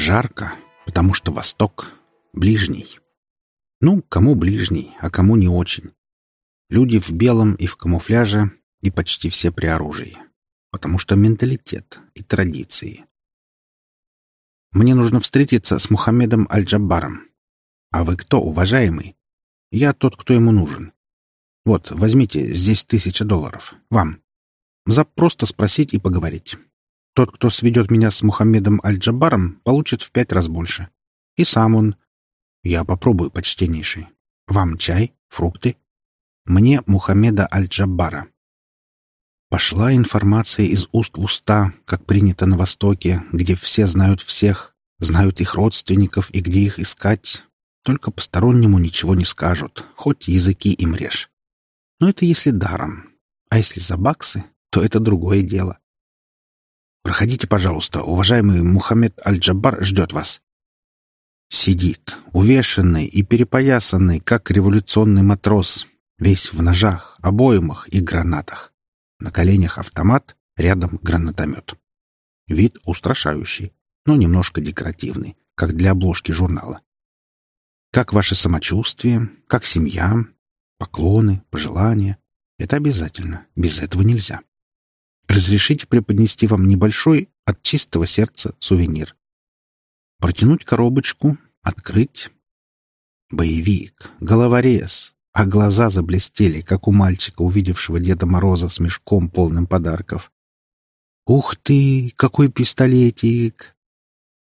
Жарко, потому что Восток — ближний. Ну, кому ближний, а кому не очень. Люди в белом и в камуфляже, и почти все при оружии. Потому что менталитет и традиции. Мне нужно встретиться с Мухаммедом Аль-Джаббаром. А вы кто, уважаемый? Я тот, кто ему нужен. Вот, возьмите, здесь тысяча долларов. Вам. За просто спросить и поговорить. Тот, кто сведет меня с Мухаммедом Аль-Джаббаром, получит в пять раз больше. И сам он. Я попробую, почтеннейший. Вам чай, фрукты. Мне Мухаммеда Аль-Джаббара. Пошла информация из уст в уста, как принято на Востоке, где все знают всех, знают их родственников и где их искать. Только постороннему ничего не скажут, хоть языки им режь. Но это если даром. А если за баксы, то это другое дело. Проходите, пожалуйста, уважаемый Мухаммед Аль-Джаббар ждет вас. Сидит, увешанный и перепоясанный, как революционный матрос, весь в ножах, обоймах и гранатах. На коленях автомат, рядом гранатомет. Вид устрашающий, но немножко декоративный, как для обложки журнала. Как ваше самочувствие, как семья, поклоны, пожелания. Это обязательно, без этого нельзя. Разрешите преподнести вам небольшой от чистого сердца сувенир. Протянуть коробочку, открыть. Боевик, головорез, а глаза заблестели, как у мальчика, увидевшего Деда Мороза с мешком, полным подарков. «Ух ты, какой пистолетик!»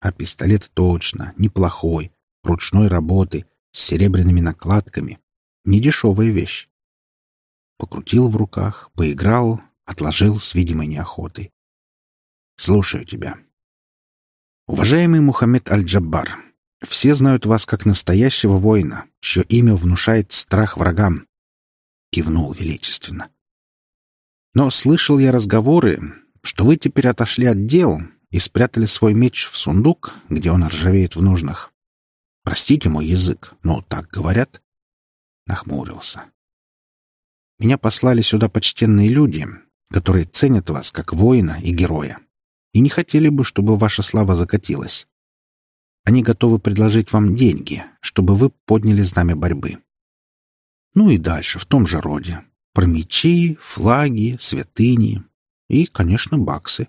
А пистолет точно, неплохой, ручной работы, с серебряными накладками. Недешевая вещь. Покрутил в руках, поиграл, отложил с видимой неохотой. «Слушаю тебя». «Уважаемый Мухаммед Аль-Джаббар, все знают вас как настоящего воина, чье имя внушает страх врагам», — кивнул величественно. «Но слышал я разговоры, что вы теперь отошли от дел и спрятали свой меч в сундук, где он ржавеет в нужных. Простите мой язык, но так говорят». Нахмурился. «Меня послали сюда почтенные люди, которые ценят вас как воина и героя, и не хотели бы, чтобы ваша слава закатилась. Они готовы предложить вам деньги, чтобы вы подняли знамя борьбы. Ну и дальше, в том же роде. Про мечи, флаги, святыни и, конечно, баксы.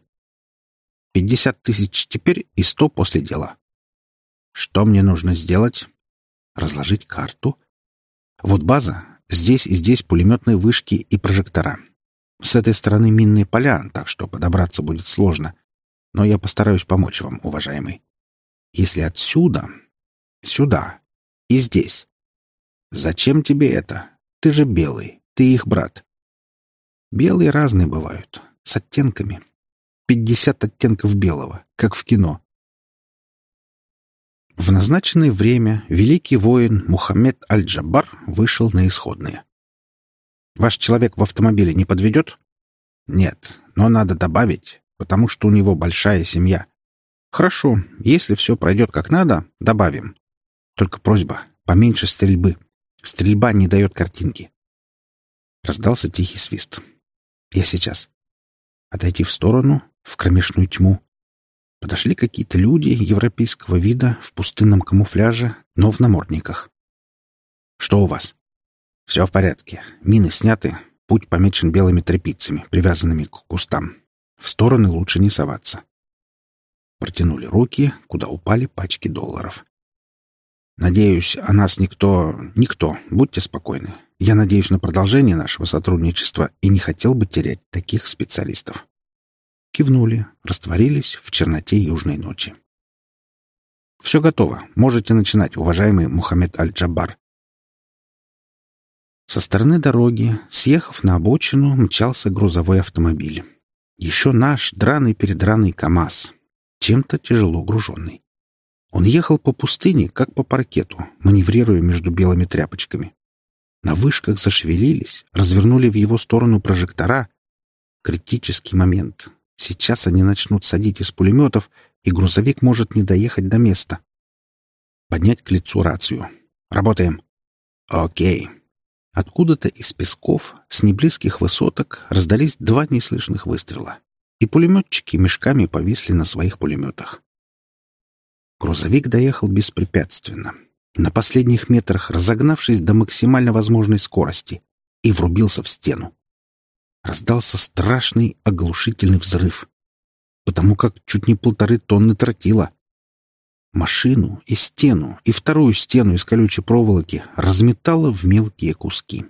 Пятьдесят тысяч теперь и сто после дела. Что мне нужно сделать? Разложить карту. Вот база. Здесь и здесь пулеметные вышки и прожектора. С этой стороны минные поля, так что подобраться будет сложно. Но я постараюсь помочь вам, уважаемый. Если отсюда, сюда и здесь. Зачем тебе это? Ты же белый, ты их брат. Белые разные бывают, с оттенками. Пятьдесят оттенков белого, как в кино. В назначенное время великий воин Мухаммед Аль-Джаббар вышел на исходные. Ваш человек в автомобиле не подведет? Нет, но надо добавить, потому что у него большая семья. Хорошо, если все пройдет как надо, добавим. Только просьба, поменьше стрельбы. Стрельба не дает картинки. Раздался тихий свист. Я сейчас. Отойти в сторону, в кромешную тьму. Подошли какие-то люди европейского вида в пустынном камуфляже, но в намордниках. «Что у вас?» Все в порядке. Мины сняты. Путь помечен белыми тряпицами, привязанными к кустам. В стороны лучше не соваться. Протянули руки, куда упали пачки долларов. Надеюсь, о нас никто... Никто. Будьте спокойны. Я надеюсь на продолжение нашего сотрудничества и не хотел бы терять таких специалистов. Кивнули, растворились в черноте южной ночи. Все готово. Можете начинать, уважаемый Мухаммед Аль-Джаббар. Со стороны дороги, съехав на обочину, мчался грузовой автомобиль. Еще наш драный-передраный КАМАЗ, чем-то тяжело груженный. Он ехал по пустыне, как по паркету, маневрируя между белыми тряпочками. На вышках зашевелились, развернули в его сторону прожектора. Критический момент. Сейчас они начнут садить из пулеметов, и грузовик может не доехать до места. Поднять к лицу рацию. Работаем. Окей. Откуда-то из песков, с неблизких высоток, раздались два неслышных выстрела, и пулеметчики мешками повисли на своих пулеметах. Грузовик доехал беспрепятственно, на последних метрах разогнавшись до максимально возможной скорости, и врубился в стену. Раздался страшный оглушительный взрыв, потому как чуть не полторы тонны тротила. Машину и стену, и вторую стену из колючей проволоки разметало в мелкие куски.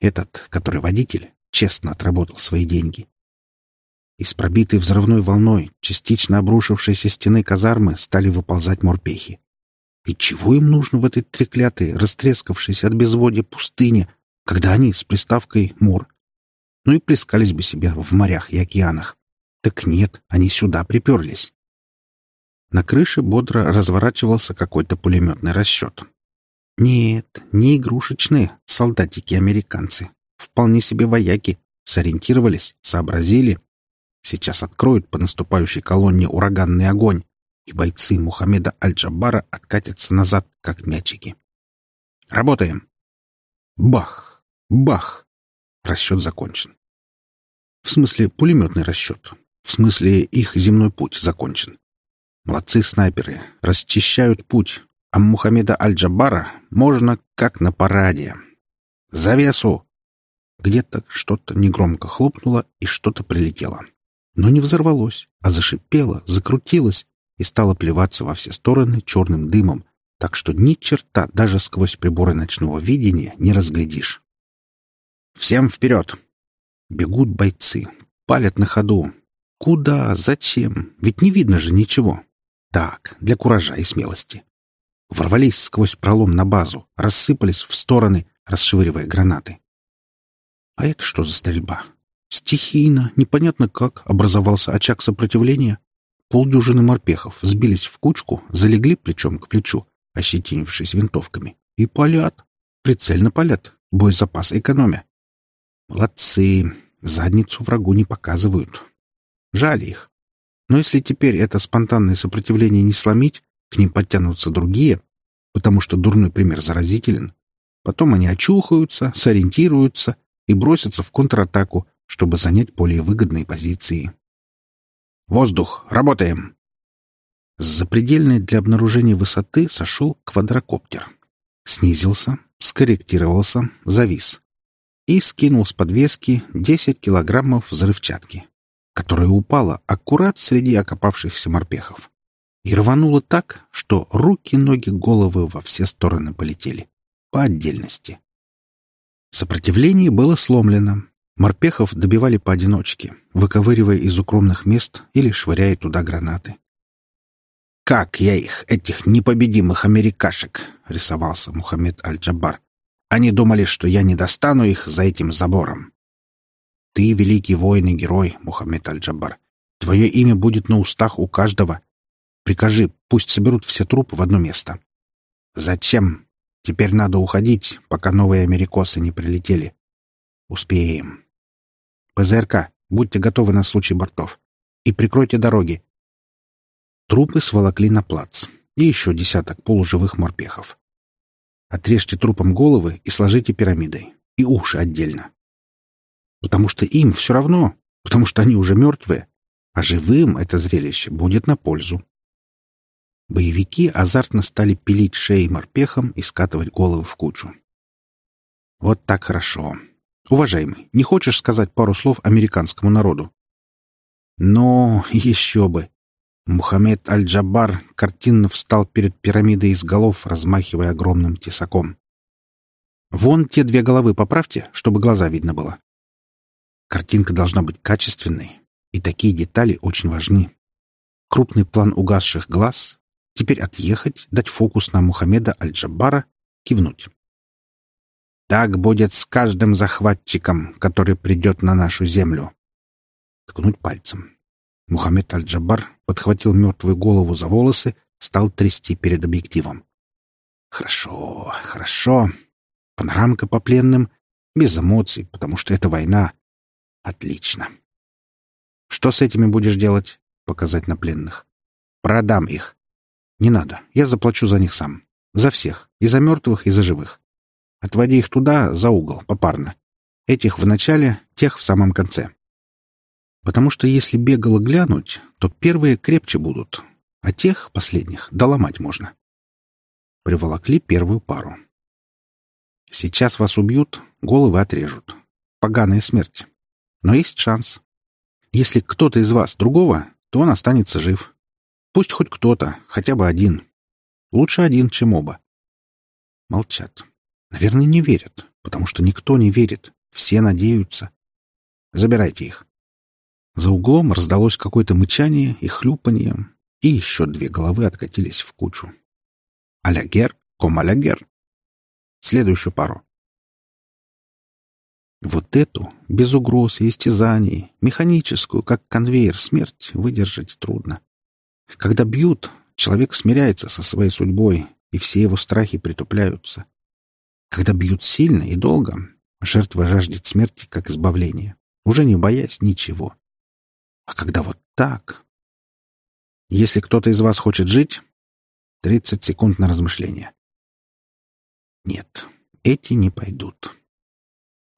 Этот, который водитель, честно отработал свои деньги. Из пробитой взрывной волной, частично обрушившейся стены казармы, стали выползать морпехи. И чего им нужно в этой треклятой, растрескавшейся от безводья пустыне, когда они с приставкой «мор»? Ну и плескались бы себе в морях и океанах. Так нет, они сюда приперлись. На крыше бодро разворачивался какой-то пулеметный расчет. Нет, не игрушечные солдатики-американцы. Вполне себе вояки. Сориентировались, сообразили Сейчас откроют по наступающей колонне ураганный огонь, и бойцы Мухаммеда Аль-Джаббара откатятся назад, как мячики. Работаем. Бах! Бах! Расчет закончен. В смысле, пулеметный расчет. В смысле, их земной путь закончен. Молодцы снайперы, расчищают путь, а Мухаммеда Аль-Джаббара можно как на параде. Завесу! Где-то что-то негромко хлопнуло, и что-то прилетело но не взорвалось, а зашипело, закрутилось и стало плеваться во все стороны черным дымом, так что ни черта даже сквозь приборы ночного видения не разглядишь. «Всем вперед!» Бегут бойцы, палят на ходу. Куда? Зачем? Ведь не видно же ничего. Так, для куража и смелости. Ворвались сквозь пролом на базу, рассыпались в стороны, расшвыривая гранаты. А это что за стрельба? Стихийно, непонятно как, образовался очаг сопротивления. Полдюжины морпехов сбились в кучку, залегли плечом к плечу, ощетинившись винтовками, и палят. Прицельно палят, боезапас экономя. Молодцы, задницу врагу не показывают. Жаль их. Но если теперь это спонтанное сопротивление не сломить, к ним подтянутся другие, потому что дурной пример заразителен. Потом они очухаются, сориентируются и бросятся в контратаку, чтобы занять более выгодные позиции. «Воздух! Работаем!» С запредельной для обнаружения высоты сошел квадрокоптер. Снизился, скорректировался, завис. И скинул с подвески 10 килограммов взрывчатки, которая упала аккурат среди окопавшихся морпехов. И рванула так, что руки, ноги, головы во все стороны полетели. По отдельности. Сопротивление было сломлено, Морпехов добивали поодиночке, выковыривая из укромных мест или швыряя туда гранаты. «Как я их, этих непобедимых америкашек!» — рисовался Мухаммед Аль-Джаббар. «Они думали, что я не достану их за этим забором». «Ты великий воин и герой, Мухаммед Аль-Джаббар. Твое имя будет на устах у каждого. Прикажи, пусть соберут все трупы в одно место». «Зачем? Теперь надо уходить, пока новые америкосы не прилетели». «Успеем. ПЗРК, будьте готовы на случай бортов. И прикройте дороги. Трупы сволокли на плац. И еще десяток полуживых морпехов. Отрежьте трупом головы и сложите пирамидой. И уши отдельно. Потому что им все равно, потому что они уже мертвые. А живым это зрелище будет на пользу. Боевики азартно стали пилить шеи морпехам и скатывать головы в кучу. Вот так хорошо. Уважаемый, не хочешь сказать пару слов американскому народу? Но еще бы. Мухаммед Аль-Джаббар картинно встал перед пирамидой из голов, размахивая огромным тесаком. Вон те две головы поправьте, чтобы глаза видно было. Картинка должна быть качественной, и такие детали очень важны. Крупный план угасших глаз, теперь отъехать, дать фокус на Мухаммеда Аль-Джаббара, кивнуть. Так будет с каждым захватчиком, который придет на нашу землю. Ткнуть пальцем. Мухаммед Аль-Джаббар подхватил мертвую голову за волосы, стал трясти перед объективом. Хорошо, хорошо. Панорамка по пленным, без эмоций, потому что это война. Отлично. Что с этими будешь делать? Показать на пленных. Продам их. Не надо, я заплачу за них сам. За всех. И за мертвых, и за живых. Отводи их туда, за угол, попарно. Этих в начале, тех в самом конце. Потому что если бегло глянуть, то первые крепче будут. а тех, последних, доломать можно. Приволокли первую пару. Сейчас вас убьют, головы отрежут. Поганая смерть. Но есть шанс. Если кто-то из вас другого, то он останется жив. Пусть хоть кто-то, хотя бы один. Лучше один, чем оба. Молчат. Наверное, не верят, потому что никто не верит. Все надеются. Забирайте их. За углом раздалось какое-то мычание и хлюпанье, и еще две головы откатились в кучу. Алягер, ком алягер. Следующую пару. Вот эту, без угроз и истязаний, механическую, как конвейер, смерть выдержать трудно. Когда бьют, человек смиряется со своей судьбой, и все его страхи притупляются. Когда бьют сильно и долго, жертва жаждет смерти как избавления, уже не боясь ничего. А когда вот так... Если кто-то из вас хочет жить, 30 секунд на размышление. Нет, эти не пойдут.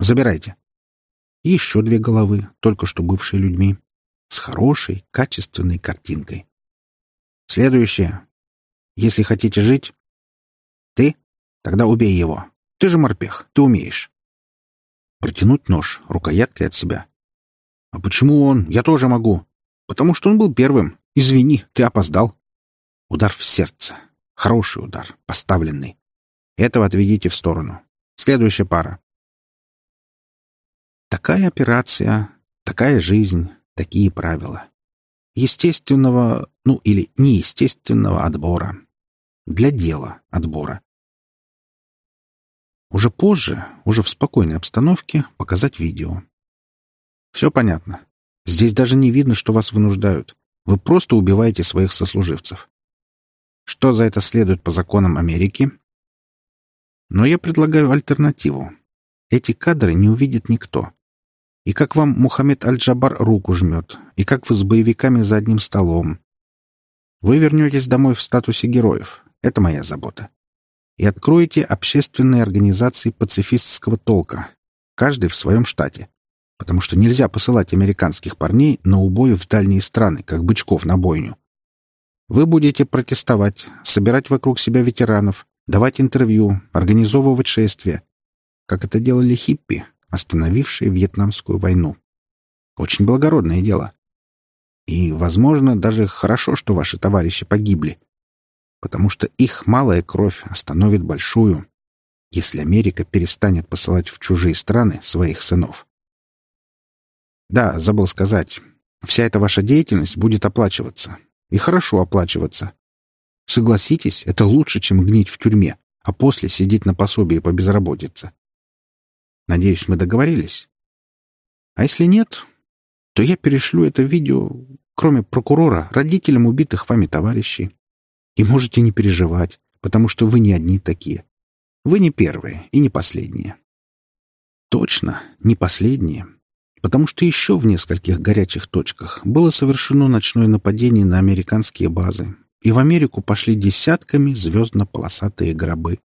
Забирайте. Еще две головы, только что бывшие людьми, с хорошей, качественной картинкой. Следующее. Если хотите жить... Ты? Тогда убей его. Ты же морпех, ты умеешь. Протянуть нож рукояткой от себя. А почему он? Я тоже могу. Потому что он был первым. Извини, ты опоздал. Удар в сердце. Хороший удар, поставленный. Этого отведите в сторону. Следующая пара. Такая операция, такая жизнь, такие правила. Естественного, ну или неестественного отбора. Для дела отбора. Уже позже, уже в спокойной обстановке, показать видео. Все понятно. Здесь даже не видно, что вас вынуждают. Вы просто убиваете своих сослуживцев. Что за это следует по законам Америки? Но я предлагаю альтернативу. Эти кадры не увидит никто. И как вам Мухаммед Аль-Джабар руку жмет, и как вы с боевиками за одним столом. Вы вернетесь домой в статусе героев. Это моя забота. И откроете общественные организации пацифистского толка, каждый в своем штате. Потому что нельзя посылать американских парней на убой в дальние страны, как бычков на бойню. Вы будете протестовать, собирать вокруг себя ветеранов, давать интервью, организовывать шествия, как это делали хиппи, остановившие Вьетнамскую войну. Очень благородное дело. И, возможно, даже хорошо, что ваши товарищи погибли, потому что их малая кровь остановит большую, если Америка перестанет посылать в чужие страны своих сынов. Да, забыл сказать, вся эта ваша деятельность будет оплачиваться. И хорошо оплачиваться. Согласитесь, это лучше, чем гнить в тюрьме, а после сидеть на пособии по безработице. Надеюсь, мы договорились. А если нет, то я перешлю это видео, кроме прокурора, родителям убитых вами товарищей. И можете не переживать, потому что вы не одни такие. Вы не первые и не последние. Точно, не последние. Потому что еще в нескольких горячих точках было совершено ночное нападение на американские базы, и в Америку пошли десятками звездно-полосатые гробы.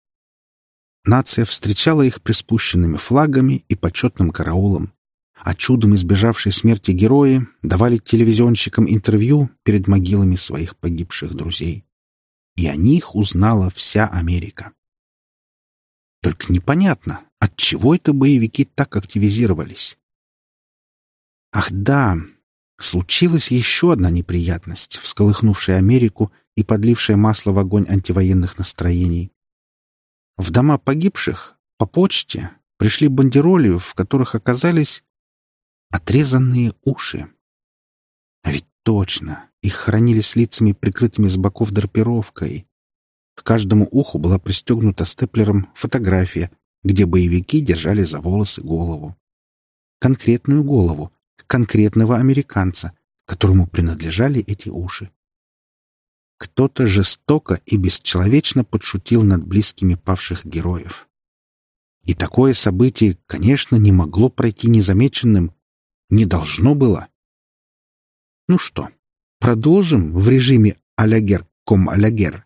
Нация встречала их приспущенными флагами и почетным караулом, а чудом избежавшие смерти герои давали телевизионщикам интервью перед могилами своих погибших друзей. И о них узнала вся Америка. Только непонятно, от чего это боевики так активизировались. Ах да, случилась еще одна неприятность, всколыхнувшая Америку и подлившая масло в огонь антивоенных настроений. В дома погибших по почте пришли бандероли, в которых оказались отрезанные уши. А ведь точно, их хранили с лицами, прикрытыми с боков драпировкой. К каждому уху была пристегнута степлером фотография, где боевики держали за волосы голову. Конкретную голову, конкретного американца, которому принадлежали эти уши. Кто-то жестоко и бесчеловечно подшутил над близкими павших героев. И такое событие, конечно, не могло пройти незамеченным. Не должно было. Ну что, продолжим в режиме «Алягер ком алягер».